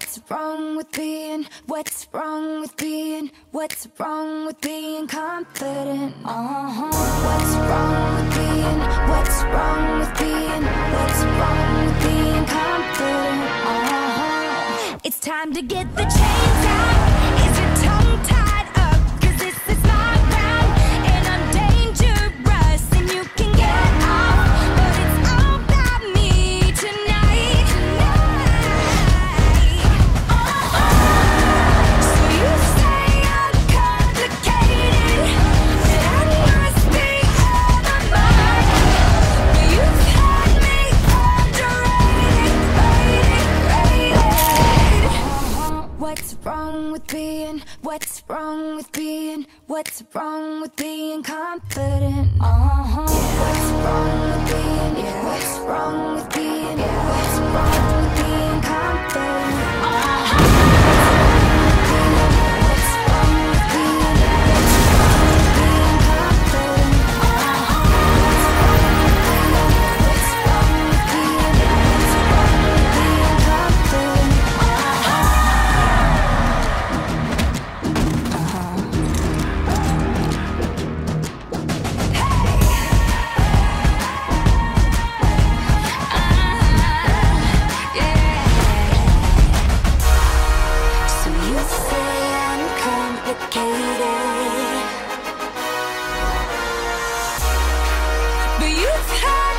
What's wrong with being, what's wrong with being, what's wrong with being confident? Uh-huh. What's wrong with being, what's wrong with being, what's wrong with being confident? Uh-huh. It's time to get the change. What's wrong with being? What's wrong with being? What's wrong with being confident? Wrong with being? What's wrong with being? What's wrong with being complicated. But you've had